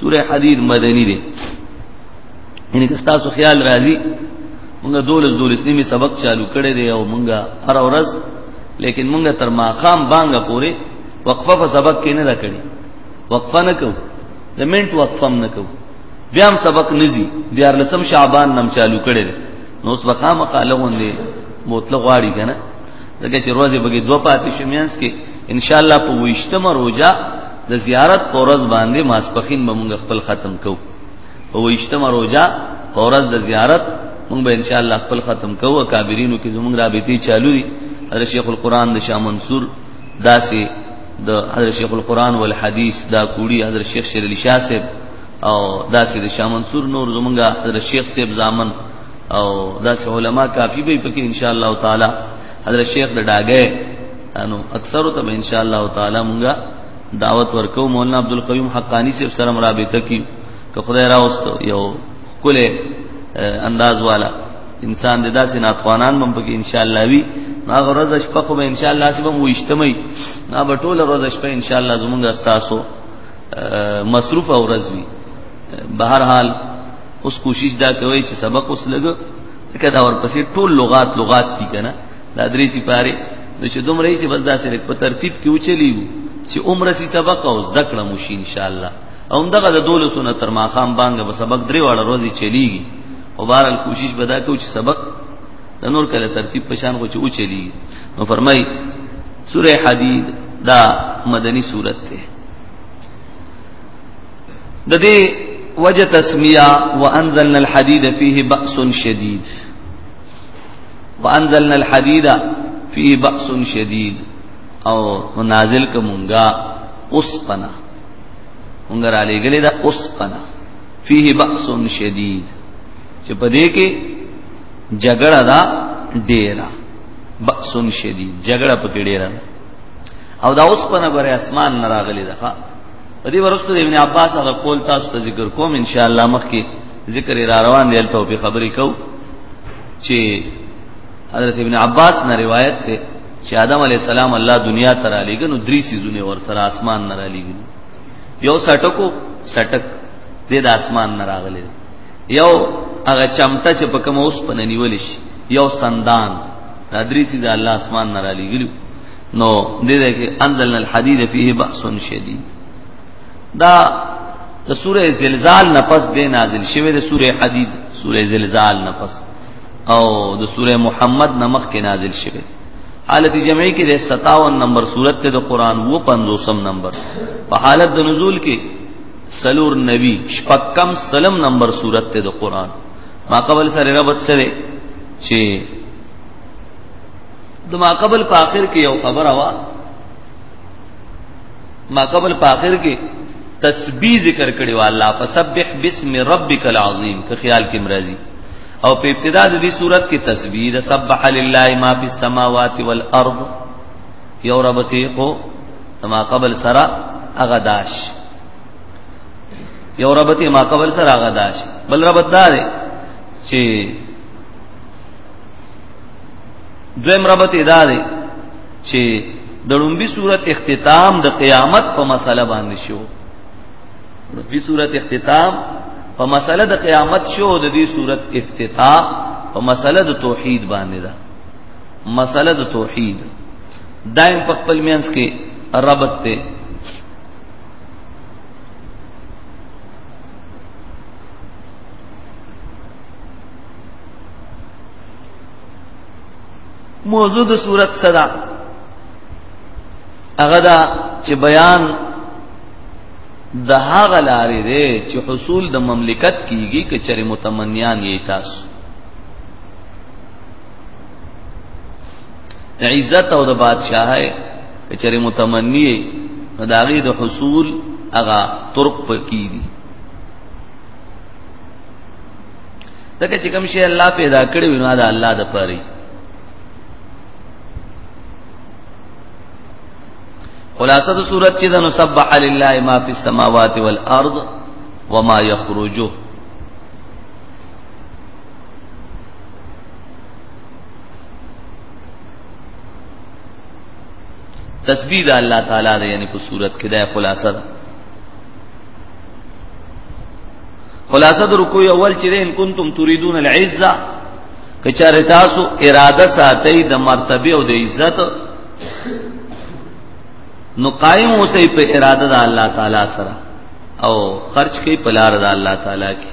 سوره حدید مدنی دی یعنی که تاسو خیال راځي مونږ دولس دولس نیمه سبق چالو کړي دی او مونږ هر ورځ لیکن مونږ تر ما خام بانګ پورې وقفه په سبق کې نه راکړي وقفه نه کو د منټ وقفه نه کو بیا هم سبق نزي دیار لسم شعبان نم چالو کړي نو اوس بخامه قالغون دی موتله غواړي کنه دغه چې روزه بګي دوه پاتې شمیانس کې ان شاء الله په وښتمه روزه د زیارت پورز باندې ماسپخین به موږ خپل ختم کوو په وښتمه روزه پورز د زیارت موږ به ان شاء الله خپل ختم کوو کابرینو کې زموږ رابطې چالو دي حضرت شیخ القرآن د شاه منصور داسې د حضرت شیخ القرآن والحدیث دا کوړي حضرت شیخ شیر علي شاه صاحب او داسې د شاه منصور نور زمونږه حضرت شیخ صاحب زامن او دا علماء کافی به پکې ان شاء الله تعالی حضرت شیخ د ډاګه انو اکثر ته ان شاء الله تعالی مونږه دعوت ورکو مولانا عبد القیوم حقانی سے سره مرابطه کی که خدای راوستو یو کله انداز والا انسان د داسې ناتوانان بم پکې ان شاء الله وی نا غرض شپه خو به ان شاء الله سبم وښتمې نا به ټول ورځ شپه ان شاء الله زمونږ استاسو مصروف او رزوی بهر حال اوس کوشش دا کوي چې سبق اوس لګ لکه دا ورپسې ټول لغات لغات دي کنه دا درې سي پاره نو چې دومره چې بس دا سره په ترتیب کې وچلیو چې عمر سي سبق او زده کړه مو شي ان شاء الله او دغه د دوله سونه تر ما خام باندې به سبق درې واړه ورځې چلیږي او بهرال کوشش به دا کوي چې سبق د نور کله ترتیب په شان غو چې وچلیږي نو فرمای سوره حدید دا مدنی سورته د دې وجه تسمیه وانزلنا الحديد فيه باس شديد وانزلنا الحديد فيه باس شديد او نازل کومګه اوس پنا مونږ را لګلې دا اوس پنا فيه باس شديد چې په دې کې جګړه دا ډیره باس شديد جګړه پکې ډیره او دا اوس په نبر اسمان نه راغلی ده په دې ورستو ابن عباس هغه قول تاسو ته ذکر کوم ان شاء الله مخکې ذکر را روان دی ته په خبرې کو چې حضرت ابن عباس نه روایت ته چې آدم علی السلام الله دنیا ته را لېګ نو درې سيزونه ور سره اسمان نه را لېګ یو سټکو سټک دې د اسمان نه راغلی یو هغه چمټه چې په کوم اوس په نیول شي یو سندان دا درې سي د الله اسمان نه را لګلو نو دې ده کې انزلنا الحديد فيه باس شديد دا د سوره زلزال نه پس دې نازل شوه د سوره حديد سوره زلزال نه پس او د سوره محمد نمخ کې نازل شوه حالت جمعی کې د 57 نمبر سورته ته د قران وو 50 نمبر په حالت د نزول کې سلور نبی شپکم سلم نمبر سورته ته د قران ما قبل سره ربط سره چې د ما قبل په اخر کې یو خبره وا ما قبل په اخر کې تسبیح ذکر کړي وا الله فسبح بسم ربک العظیم که خیال کې مرضی او په ابتدا د دې صورت کې تسبیح د سبح لله ما فی السماوات والارض یو ربطی خو ما قبل سرا اغداش یو ربط ما قبل سره هغه داش بل ربط دا دی چې دویم ربط ادا دی چې د لومبي صورت اختتام د قیامت په مسله باندې شو لومبي صورت اختتام په مسله د قیامت شو د دې صورت افتتاح په مسله د توحید باندې ده مسله د توحید دایم په خپل مینس کې ربط ته موضوع د صورت صدا هغه دا چې بیان د هغه لارې دی چې حصول د مملکت کیږي که چېرې متمنیان یې تاسو عزت او د بادشاہي کچره متمنی نو دا غي د حصول اغا طرق پکې دي دغه چې کوم شی الله پیدا کړی ونه دا الله د پاره خلاصه د صورت چې دنو سبح لله ما فی السماوات والارض وما یخرجو تسبیح د الله تعالی دی یعنی په صورت کې دا خلاصه ده خلاصه د رکوع اول چې ان کنتم تريدون العزه کچاره تاسو اراده ساتي د مرتبه او د عزت نو قائم اوسئ په اراده د الله تعالی سره او خرج کوي په لار د الله تعالی کې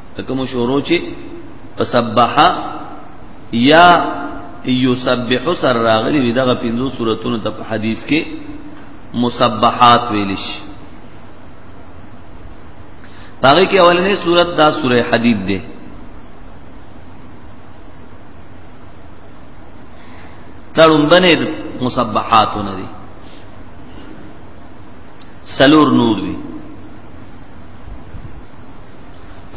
کوم شروع چې فسبح یا یسبح سر راغلی وی دغه پنځو سوراتونو ته په حدیث کې مسبحات ویل شي هغه کې اولنې سورات دا سوره حدید ده تړون بنه مسبحاتونه دي سلور نور دي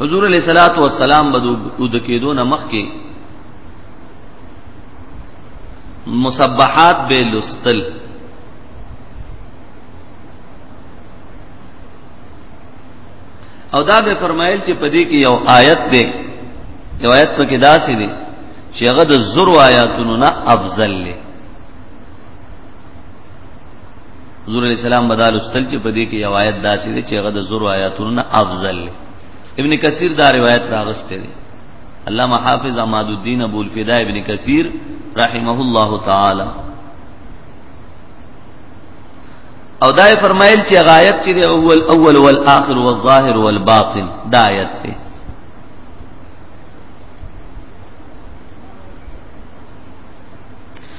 حضور علیہ الصلوۃ والسلام بده د کېدو نه مخکې مسبحات به لستل او دا به فرمایل چې په دې کې یو آیت دی یو آیت په کې داسې دی چې هغه د زرو آیاتونو نه افضل دی حضور علیہ السلام بدل استل چې په دې کې یو آیت داسې دی چې هغه د زور آیاتونو نه افضل دی ابن کثیر دا روایت راغسته دی علامه حافظ عماد الدین ابو الفدا ابن کثیر رحمه الله تعالی او دای فرمایل چې غایت چې اول اول والآخر والظاهر والباطن دا آیت دی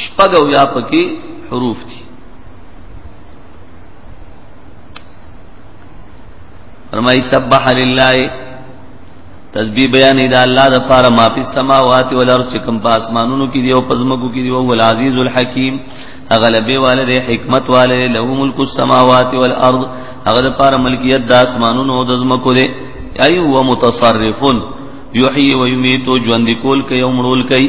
شپږ او یا پکې حروف دي فرمای سبح لله تسبیح بیان دی الله د پاره ما په سماوات او الارض چې کوم په اسمانونو کې دی او پزمکو کې دی او هو العزیز الحکیم اغلبه والد حکمت والد له ملک السماوات والارض اغل پار ملکیت د اسمانونو او د زمکو دی ای هو متصرفون یحیی و یمیت ژوند کول کوي او مړول کوي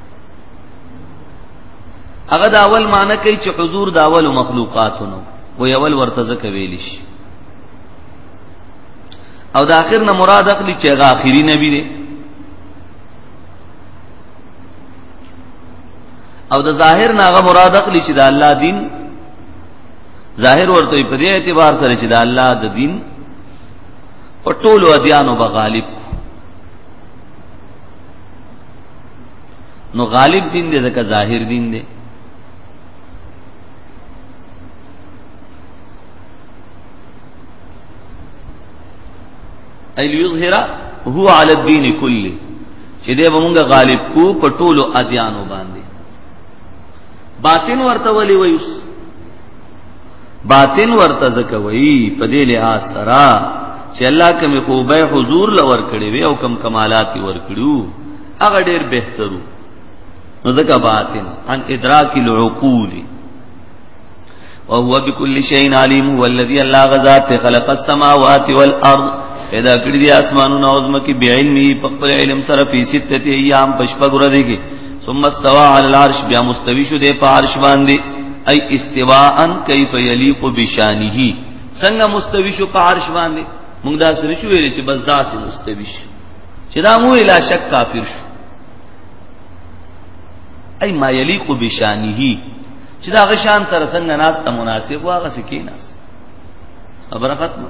هغه دا اول معنی کوي چې حضور دا اول مخلوقاتونو و یول ورته ځکه ویل شي او د اخر نه مراد اخلي چې هغه اخیری نبی دی او د ظاهر نه هغه مراد اخلي چې د الله دین ظاهر ورته په دې اعتبار سره چې د الله د دین په ټولو ادیانو به غالب نو غالب دین دی ځکه ظاهر دین دی ای لیظهر هو علی الدین کله چې دې موږ غالب کو په ټولو ادیانو باندې باطن ورته ولي ویوس باطن ورته ځکه وایي په دې لحاظ سره چې الله کوم خوبه حضور لور کړی وي او کوم کمالات ور کړو هغه ډیر بهترو نو ځکه باطن ان ادراک العقول وهو بكل شيء عليم هو الذي الله غزاد خلق السماوات والارض پیدا کړی دی اسمانونو او زمکه بعلمه په خپل علم سره په سته ایام پشپګره دیږي ثم استوى على العرش بیا مستوی شو دی په عرش باندې ای استواء کیف یلیق بشانه څنګه مستوی شو په عرش باندې موږ دا سره شو ویل چې بس داسې مستوی شو چې دا مو الا شک کافر شو ای ما یلیق بشانه چې دا غشان تر څنګه ناس ته مناسب واغه سکیناس خبره ختمه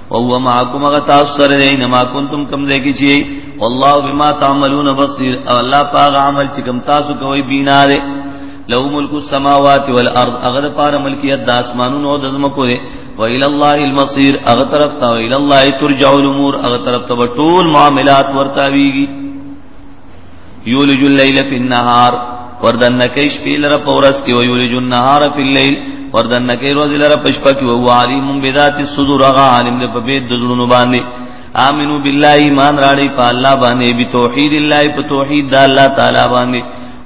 وهو معكم غتاس سره دین ما کنتم کم دې کی چی والله بما تعملون بصير او الله پاغه عمل چې کم تاسو کوي بینا دې لو ملک السماوات والارض اغه پار ملکیت د اسمانونو او د زمکو دې و الى الله المصير اغه طرف ته الى الله ترجع الامور اغه طرف ته ټول معاملات ورتاویږي یولج اللیل فی النهار وردن کې شپې لره پورس کې او یولج النهار فی اللیل وردن کې ورځې لره پښپا کې او علیم بذات الصدور هغه عالم دې په بيد دزړونو باندې امنو بالله ایمان راړي په الله باندې به توحید الله په توحید د الله تعالی باندې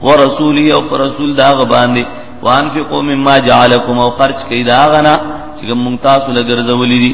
ورسولی او پر رسول دا غ باندې وانفقوا مما جعلکم او خرج کړئ دا غنا چې مونږ تاسو لګرځولې دي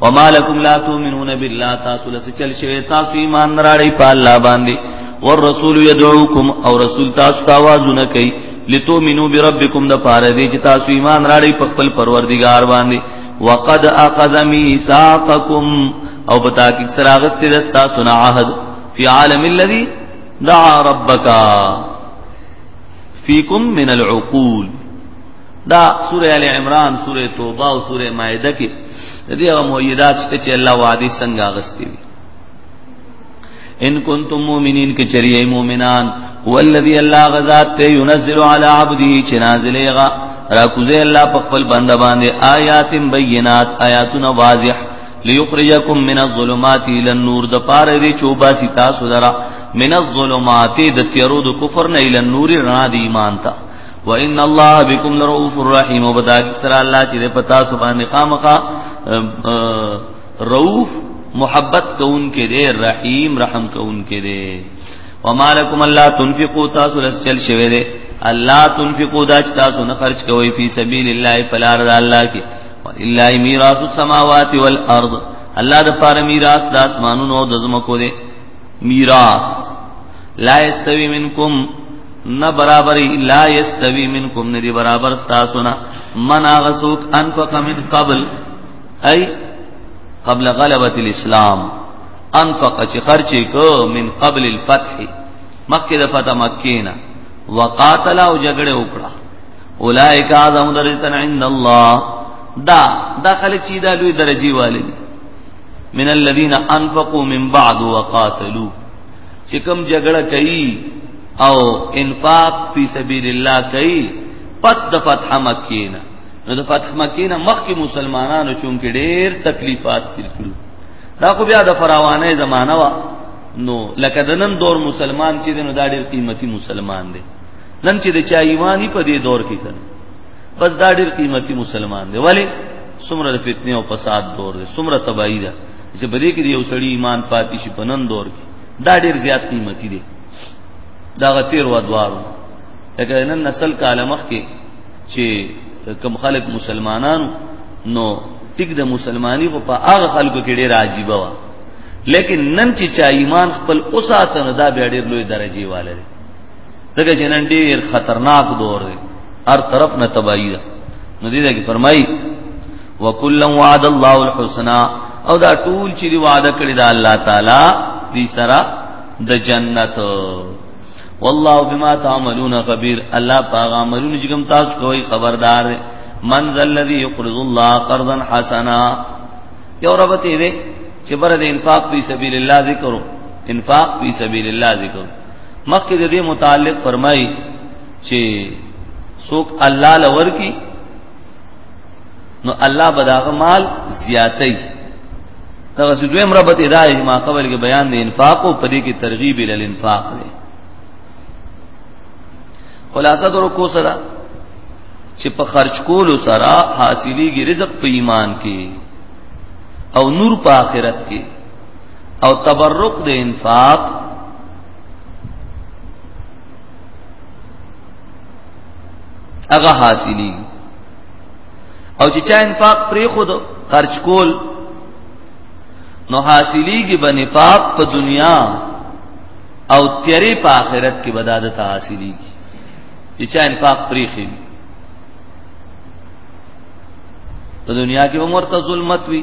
وما لكم لا تؤمنون بالله تاسو لس چل شوی تاسو ایمان راړی په الله باندې والرسول يدعوكم او رسول تاسو ته आवाजونه کوي لتؤمنوا بربكم د پاره دي چې تاسو ایمان راړی په خپل پروردگار باندې وقد اخذ ميثاقكم او بتا کی سراغست دستا سنا عهد فی عالم الذي دعا ربک فیکم من العقول دا سوره ال عمران سوره توبه او سوره مائده کې د دې هغه مؤیدات شته چې الله وادي څنګه غستې وي ان کنتم مؤمنین کې چریه مؤمنان هو الذی الله غزاد ته ينزل علی عبده چې نازلېغا را کوزه الله په خپل بنده باندې آیات بینات آیاتنا واضح ليخرجکم من الظلمات الى النور د پاره دې چوبا ستا سودرا من الظلمات د تیرو د کفر نه الى النور رڼا د ایمان ته وان الله بكم لرؤوف الرحيم وبدا اکثر الله چې پتا سبحانه قامقا رؤوف محبت کون کې دې رحیم رحم کون کې دې وما لكم الله تنفقوا تاسو لسل شوي دې الله تنفقوا دا چې تاسو نه خرج کوئ په سبیل الله فلار الله کې الا میراث السماوات والارض الله د پاره میراث د اسمانونو او د زمکو دی میراث لا یستوی منکم نه برابرې لا یستوی منکم نه دی برابر تاسو نه من هغه څوک انفق من قبل ای قبل غلبت الاسلام انفق چې خرچې کو من قبل الفتح مکه د فتح مکه نه وقاتل او جګړه وکړه اولائک اعظم درجه عند الله دا دا خلک چې دا لوی درجه والي من الذين انفقوا من بعد وقاتلوا چې کوم جګړه کوي او انفاق فی سبیل الله کوي پس د فتح مکه نه نو د فتح مکه نه مخکې مسلمانانو چون کې ډېر تکلیفات تیر کړو دا خو بیا د فراوانه زمانہ وا نو لکه د نن دور مسلمان چې نو دا ډېر قیمتي مسلمان دی نن چې د چا ایمانی په دې دور کې کړي بس دا ډیر قیمتي مسلمان دی ولی سمره د فتنه او فساد دور دی سمره تباہی ده چې بلې کې یو سړی ایمان پاتې شي په نن دور کې دا ډیر زیات قیمتي دی دا غتیر و دوارو لکه نن نسل کاله مخ کې چې کم خلق مسلمانانو نو ټیک د مسلمانی خو په هغه خلکو کې ډیر عجیب و لیکن نن چې چا ایمان خپل اوساته نه دا به ډیر لوی درجه والے دغه جنن ډیر خطرناک دور دی هر طرف نه تباہی ده نو دې کې فرمایي وکلا وعد الله الحسنا او دا ټول چې وعده کړی دا الله تعالی دې سره د جنت والله بما تعملون خبير الله پاغه عملونه چې کوم تاسو کوي خبردار من ذا الذي يقرض الله قرضا حسنا یو ربته دې چې بر دې انفاق په سبيل الله ذکرو انفاق فی سبیل الله ذکر مخکې د دې متعلق فرمایي چې څوک الله لور کی نو الله بداغه مال زیاتې دا غسی دویم ربط ادای ما قبل کې بیان دی انفاق او پدې کې ترغیب ال انفاق دی خلاصه درو کو سره چې په خرج کولو سره حاصلېږي رزق په ایمان کې او نور په آخرت کې او تبرک د انفاق هغه حاصلی او چې چا انفاق پرې خود خرج کول نو حاصلیږي بنفاق په دنیا او تیری په آخرت کې بدادت حاصلیږي چې چا انفاق پرې خي په دنیا کې عمر ته ظلمت وی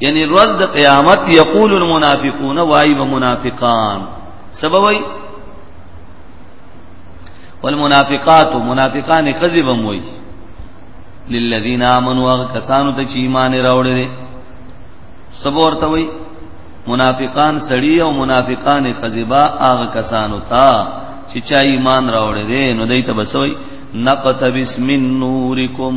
یعنی روز د قیامت یقول المنافقون وای و منافقان سبب وای والمنافقات منافقان کذبم وای للذین آمنوا کسانو ته چې ایمان راوړل سبب ورته وای منافقان سړی او منافقان کذبا هغه کسانو ته چې چا ایمان راوړل دي نو دای ته بسوي نقتبس من نورکم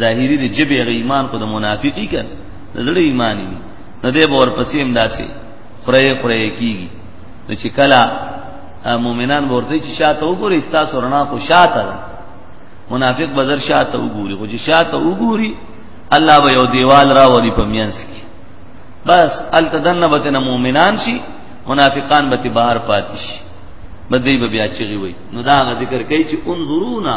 ظاهری د جبه غ ایمان کو د منافقی ک زړه ایمان دی نو دې بور پسې امداسي خړې خړې کیږي نو چې کلا مؤمنان ورته چې شاته وګوري استا سرنا کو شاته منافق بازار شاته وګوري خو چې شاته وګوري الله به یو دیوال را ودی په میانس کې بس التدن بتن مؤمنان شي منافقان به بهر پاتې شي بدی به بیا چغي وي نو دا ذکر کوي چې انظرونا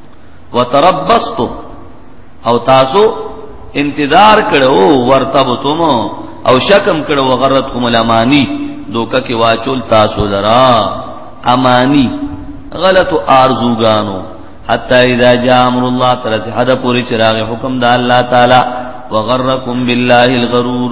وتربصتو او تاسو انتظار کړو ورتبتم او شکم کړو غرتکم الامانی دوکه کې واچول تاسو لرا امانی غلط ارزوګانو حتا اذا جاء امر الله تعالی حدا پوری چراغ حکم د الله تعالی وغرکم بالله الغرور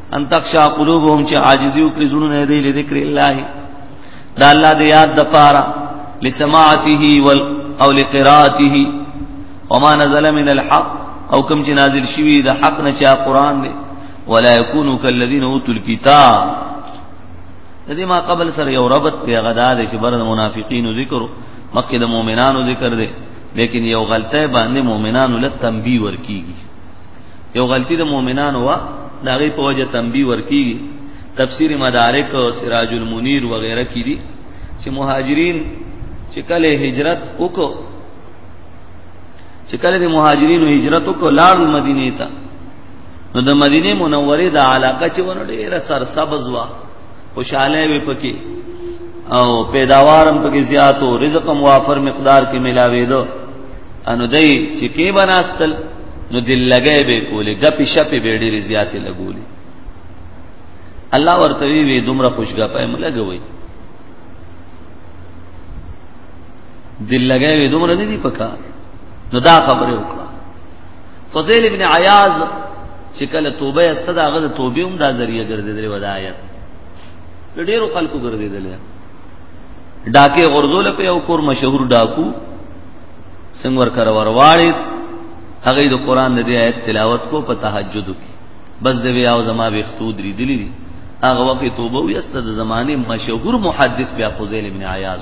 ان تخشا قلوبهم چې عاجزي وکړي زړونه دې لذکر الله دا الله دې یاد د پاره لسماعته ول او لقراءته وما نزل من الحق او کم چې نازل شوی د حق نه چې قرآن دی ولا يكونوا كالذين اوتوا الكتاب د دې ما قبل سره یو ربط دی غدا دې چې بر منافقین ذکر مکه د مؤمنانو ذکر دی لیکن یو غلطه باندې مؤمنانو له تنبیه ورکیږي یو غلطی د مؤمنانو وا دا غي په وجه تنبیه ورکیږي تفسیر مدارک او سراج المنیر وغیرہ کې دي چې مهاجرین چې کله هجرت وکړو چې کله د مهاجرینو هجرت وکړو لاړ مدینه ته نو د مدینه منوره د علاقه چې ونه ډیره سرسبز وا خوشاله وي پکې او پیداوارم پکې زیاتو رزق موافر مقدار کې ملاوي دو انو دای چې کې بناستل نو دل لګې به کولې غپې شپې به ډېرې زیاتې لګولې الله ورته وی دومره خوشګه پای ملګوي دل لګې دومره نه دی پکا نو دا خبره وکړه فضیل ابن عیاض چې کله توبه استد هغه د توبې هم دا ذریعہ ګرځیدل ودایا د ډیرو خلکو ګرځیدل ډاکه غرزول په یو کور مشهور ډاکو څنګه ور کر ورواړی هغه د قران د دې آیت تلاوت کو په تهجد کې بس د ویاو زما وختو درې دلی دي هغه وخت توبه ویسته د زمانه مشهور محدث بیا فضیل ابن عیاض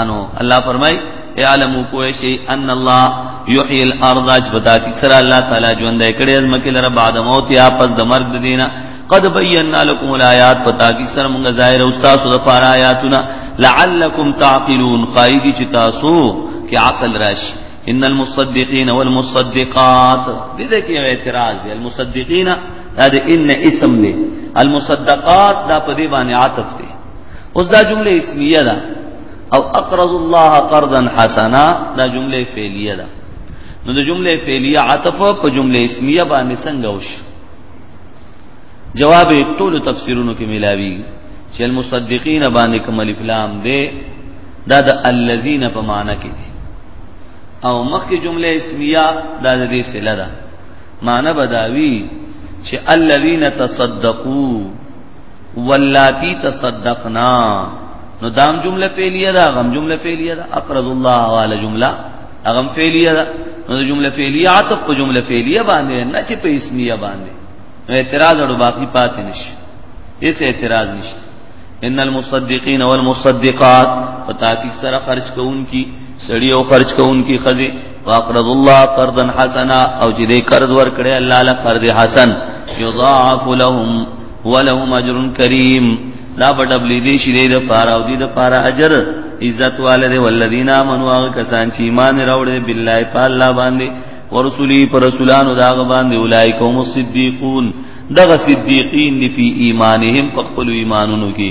انو الله فرمای اعلمو کوی شي ان الله یحیی الارض اجبدا کی سره الله تعالی ژوند کړي از مکه لره بعد موت یا پس د مرګ دینه قد بینا لكم الایات پتا کی سره موږ ظاهر استاد د پاره آیاتنا لعلکم تعقلون قایدی چې تاسو کې عقل راشي ان المصدقین والمصدقات دې دې کې اعتراض دی المصدقین دا د ان اسم دی المصدقات دا په دې باندې عاطف دی اوس دا جمله اسمیه ده او اقرض الله قرضا حسنا دا جمله فعلیه ده نو د جمله فعلیه عطف په جمله اسمیه باندې څنګه وش جواب ټول تفسیرونو کې ملاوي چې المصدقین باندې کوم الف لام ده دا د الذین په معنی کې او مخکې جمله اسمیه دا د دې سره ده معنی بداوی چې الذین تصدقوا واللاتی تصدقنا نو دام جمله فعلیه ده غم جمله فعلیه ده اقرض الله وعلى جمله غم فعلیه ده نو جمله فعلیه عطف په جمله فعلیه باندې نه چې په اسمیه باندې نو اعتراض اړو باقی پاتې نشي هیڅ اعتراض نشته ان المصدقین والمصدقات پتاکي سره خرج کوونکی سړی او خرج کوونکی خزه واقرض الله قرضا حسنا او چې دې قرض ورکړي الله له قرض حسن یضاعف لهم ولهم اجر کریم دا په ډبلې دې شي دې د پاره او دې د پاره اجر عزت والده والذین آمنوا هغه کسان چې ایمان راوړل بالله په الله باندې ورسولی پر رسولانو دا باندې اولایک هم صدیقون دغه صدیقین دی فی ایمانهم په خپل ایمانونو کې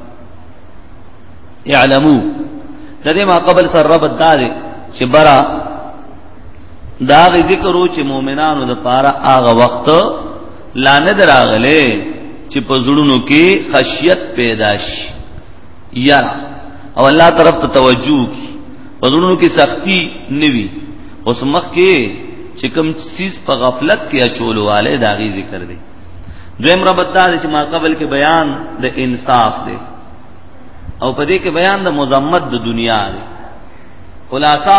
اعلمو د دې ما قبل سره رب دا دی چې برا دا غي ذکر او چې مؤمنانو د پاره هغه وخت لا نه دراغله چې په زړونو کې خشیت پیدا شي یرا او الله طرف ته توجه کی په زړونو کې سختی نوي اوس مخ کې چې کوم چیز په غفلت کې اچولواله دا غي ذکر دی دویم ربط دا چې ما قبل کې بیان د انصاف دی او په دې کې بیان د مزمت د دنیا دی خلاصہ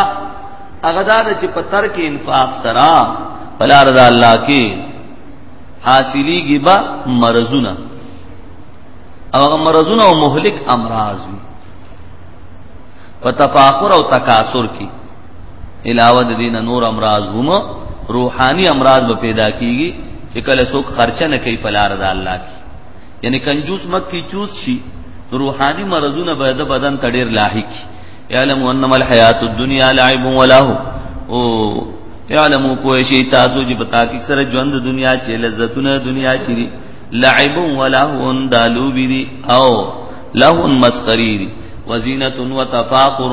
هغه دا چې په ترک انفاق سره بلا رضا الله کې حاصلېږي به مرزونه او هغه مرزونه او مهلک امراض وي په تفاخر او تکاثر کې علاوه د دین نور امراض هم روحاني امراض به پیدا کیږي چې کله څوک خرچه نه کوي په لار د الله کې یعنی کنجوس مکی چوس شي روحاني مرزونه به د بدن تډیر لاحق یعلم انما الحیات الدنیا لعب ولهو او یعلم کوی شي تاسو چې پتا کې سره ژوند د دنیا چې لذتونه دنیا چې دي لعب ولهو دالو بي دي او لهو مسخري دي وزینت وتفاقر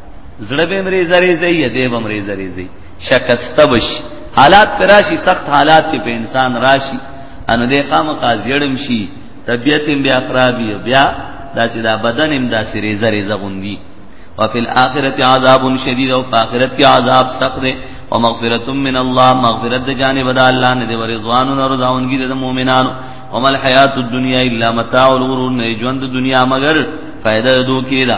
زړه به مری زری زی دې به مری زری زی شکسته بش حالات پراشي سخت حالات چې په انسان راشي ان دې قام قاضیړم شي طبیعت بیا خرابي بیا دا چې دا بدن هم دا سری زری زغوندي او په الاخرت عذاب شدید او په اخرت کې عذاب سخت دی او مغفرت من الله مغفرت د جانب د الله نه دی ورضوان او رضاونګي د مؤمنانو وما الحیات الدنیا الا متاع الغرور نه ژوند دنیا مگر فائدہ دو کیدا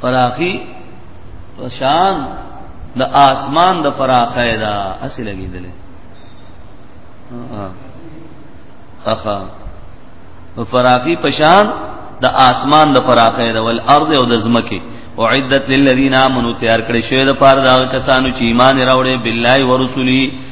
فراخي شان د آسمان د فراخه دا اصل لګیدلې اخا فراخي پشان د آسمان د فراخه دا ول ارض او د زمکه اعدت للذین آمنوا تیار کړی شوی د پاره دا کسانو چې ایمان راوړي بالله ورسولی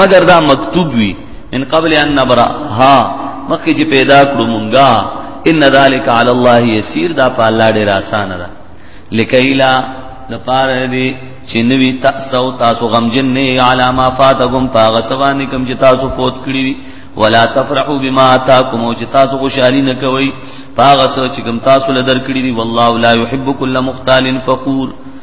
مگر دا مکتوب وی من قبل ان نبرا ها مخکې چې پیدا کړو مونږه ان ذالک علی الله یسیر دا په الله ډیر آسان ده لکیلا د پاره دی چې نوی تاسو تاسو غمجن نه علامه فاتکم پاغه سوانه کم چې تاسو فوت کړی وی ولا تفرحوا بما اتاكم او چې تاسو خوشحالي نه کوي پاغه سوچ کم تاسو لدر کړی دی والله لا يحب كل مختال فقور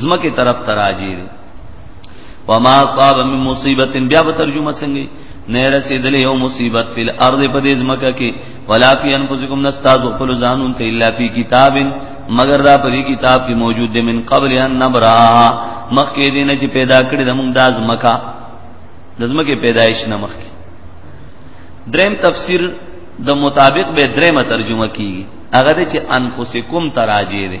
زمکه طرف تراجی دی وما اصاب من مصیبت بیا به ترجمه څنګه نه رسیدلې یو مصیبت په ارض په دې زمکه کې ولا فی انفسکم نستاذ قل زانون ته الا فی کتاب مگر دا په کتاب کې موجود دی من قبل ان نبرا مخکې دې نه چې پیدا کړې د موږ د زمکه د زمکه پیدایش نه مخکې دریم تفسیر د مطابق به درېمه ترجمه کیږي هغه چې انفسکم تراجی دی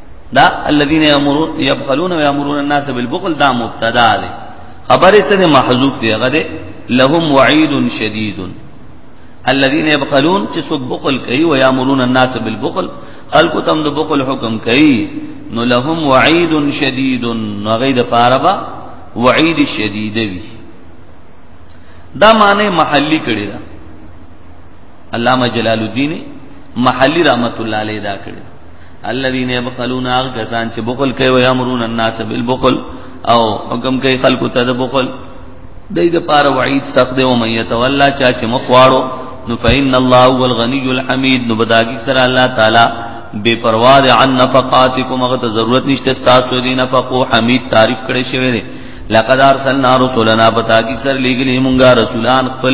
دا الذين يامرون يبخلون ويامرون الناس بالبخل دا مبتدا ده خبر سره محذوف دی هغه ده لهم وعيد شديد الذين يبخلون چې څوک بخل کوي او يامرون الناس بالبخل خلق تم د بخل حکم کوي نو لهم وعيد شديد نو غي د پاره با وعيد شديد وي دا معنی محلی کړي دا علامه جلال الدین محلی رحمت الله علیه دا کړي الذين يبخلون اغ کسان چې بخل کوي او يامرون الناس بالبخل او حکم کوي خلق ته د بخل دای د پاره وعید سخت دی او مې يتولى چا چې مخواړو نو فإن الله هو الغني الحميد نو بداګي سره الله تعالی بے پروا ده عن نفقاتکم هغه ته ضرورت نشته تاسو دې نفقو حمید تعریف کړي شوی دی لقد ارسلنا رسلنا بتاګي سر لګلې مونږه رسولان خپل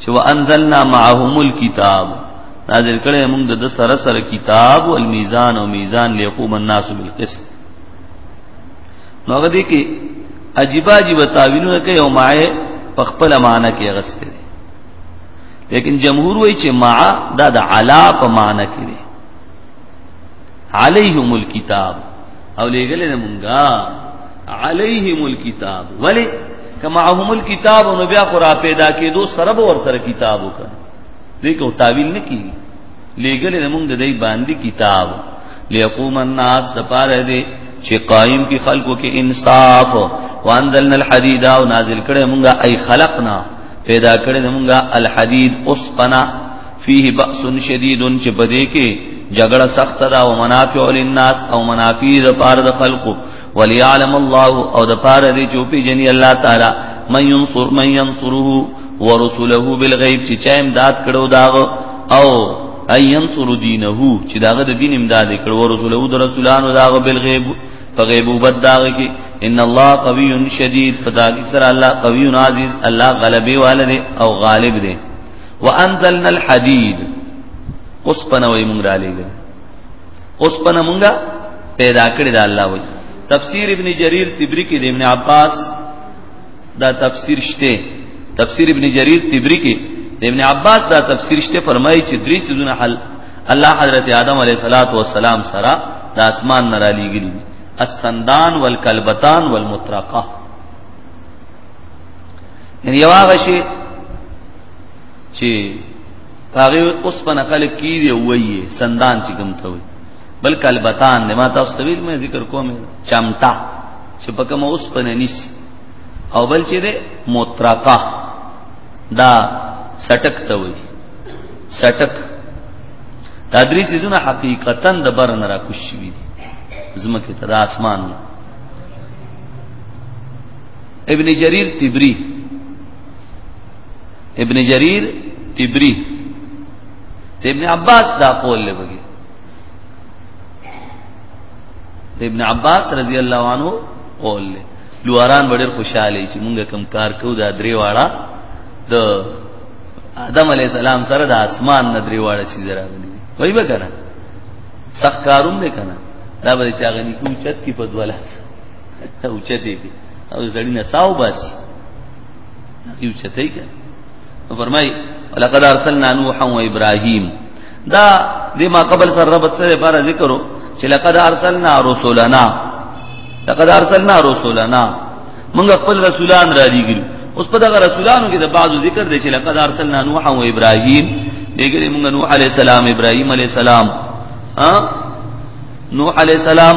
چې وانزلنا معهم الكتاب نازل کړي موږ د سره سره کتاب او الميزان او میزان ليقوم الناس بالقسط نو هغه دي کې عجیب عجیب تعویلونه کوي او ماء په خپل معنی کې غسته دي لیکن جمهور وایي چې ماء دا د علا په معنی کې دي عليهم الكتاب او لګل نه مونږه علیهم الكتاب ولی کما هم الكتاب نو بیا قرا پیدا کېدو سره به ور سره کتاب وکړه دیکو تعویل نه کی لګل موږ د دې باندې کتاب ليقوم الناس د پاره دې چې قائم کی خلقو کې انصاف وانزلنا الحديد او نازل کړه موږ اي خلقنا پیدا کړه موږ الحديد اسقنا فيه باس شديد چې بده کې جګړه سخت ده او منافع للناس او منافع د پاره د خلقو وليعلم الله او د پاره دی چې په جنې الله تعالی من ينصر من ينصره ورسله بالغيب چې چا امداد کړو داغ او اي ينصر دينه چې داغه د دین امداد کړو ورسله د رسولانو داغ بالغيب په غیبوبت داغ کې ان الله قوي شديد فدا اکثر الله قوي عزيز الله غلبي والد او غالب دی وانزلنا الحديد اوس پنوي مونږ را لېږل اوس په نمونګه پیدا کړی دا الله وی تفسیر ابن جریر تبری کې د ابن عباس دا تفسیر شته تفسیر ابن جریر تبری کې د ابن عباس دا تفسیر شته فرمایي چې درې سيزونه حل الله حضرت آدم علیه الصلاۃ والسلام سره د اسمان نه را لېږلي السندان والکلبتان والمطرقه یعنی یو هغه شی چې هغه اوس په خلک کیږي وایي سندان چې کوم ته وي بلک البتان نه ما تاسو طویل مې ذکر کوم چمټا چې په کوم اوس په نس او بل چې ده موتراقه دا سټک ته وي سټک دا درې سيزونه حقیقتا د برن را کوشي وي زمکه ته د اسمان ابن جرير تبري ابن جریر تبری ابن عباس دا قول لبگی ابن عباس رضی اللہ عنہ قول لے لواران بڑیر خوشحالی چی منگا کم کار کو دا دری واڑا دا آدم علیہ السلام سره د اسمان نه دری واړه سي زرا غني وای به کنه سخت کاروم نه کنه دا به چا غني کوم چت کی په دوله او چت دی او زړی نه ساو بس یو چتای کړه فرمای ولقد ارسلنا نوحا و ابراهیم دا د ما قبل سره رب سره پر ذکرو چې لقد ارسلنا رسولنا لقد ارسلنا رسولنا موږ خپل رسولان را لېګل اوس په دغه رسولانو کې د بعضو ذکر دی چې لقد ارسلنا نوحا و ابراهیم لېګل موږ نوح علی السلام ابراهیم علی السلام ها نوح علی السلام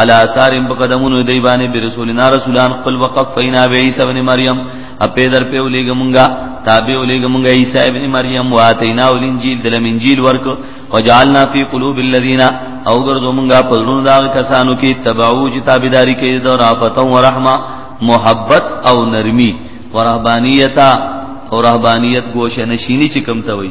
على اثارهم بقدمونو دی باندې برسولنا رسولان خپل وقف فینا به عیسی ابن مریم اپې در په ولېګ مونږه تابع ولېګ مونږه عیسی ابن مریم واتینا الانجیل دلم انجیل ورک وجعلنا فی قلوب الذین او ګرځو مونږه په زړونو دا کسانو کې تبعو چې تابعداري کوي د رافت او رحمه محبت او نرمي ورهبانیتا او رهبانیت گوشه نشینی چې کم ته وي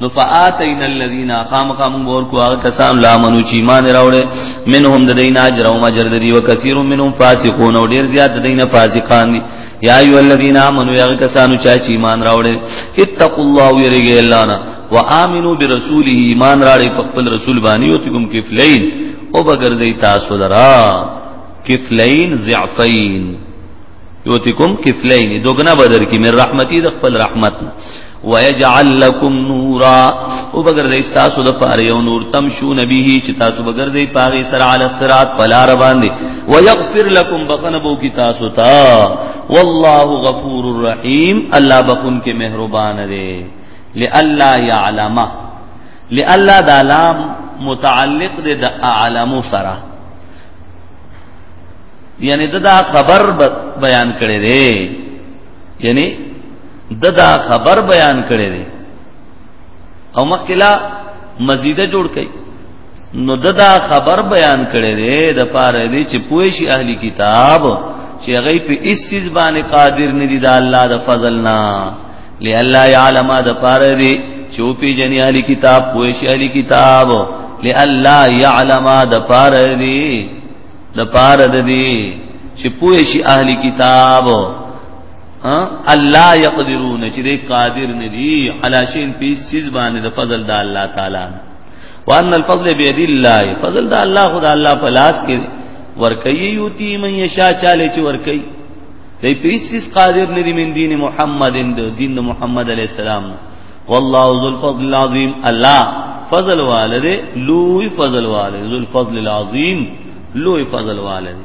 نو فآتینا الذین قام قام ور کو هغه کسان لا منو چې ایمان راوړې منهم د دین اجر او مجر د دی وکثیر منهم فاسقون او ډیر زیات د دین فاسقان دي یا ایو الذین آمنو هغه کسان چې ایمان راوړې اتقوا الله ویریږي الله نه وآمنو برسوله ایمان راړې په خپل رسول باندې او تکم کفلین او بغیر دی تاسو درا کفلین ضعفین یوتکم کفلین دوګنا بدر کی من رحمتی د خپل رحمت ويجعل لكم نورا او بغیر د تاسو د پاره یو نور تم شو نبی چې تاسو بغیر د پاغي سر علی الصراط پلا ر باندې ويغفر لكم بخنبو کی تاسو تا والله غفور الرحیم الله بخون کې مهربان دی لالا يعلم لالا د لام متعلق د اعلم سره یعنی دا خبر بیان کړی دی یعنی دا خبر بیان کړی دی او مکلا مزیده جوړ کړي نو دا خبر بیان کړی دی د پاره دی چې پوه شي اهلی کتاب چې هغه په اس چیز باندې قادر نه دي د الله د فضل نه لئلا يعلم د پاره دی چې او پی جنې اهلی کتاب پوه شي اهلی کتاب لئلا يعلم د پاره دی د پاره د دې چې پوه شي اهل کتاب الله يقدرون چې دې قادر نه دي علا شین په سیز باندې د فضل د الله تعالی وان الفضل بيد الله فضل د الله خدا الله په لاس کې ورکي یوتی من یشا چاله چې ورکي دې په سیز قادر نه دي من دین محمد د دین محمد علی السلام والله ذو الفضل العظیم الله فضل والده لوی فضل والده ذو الفضل العظیم لوی فضل والده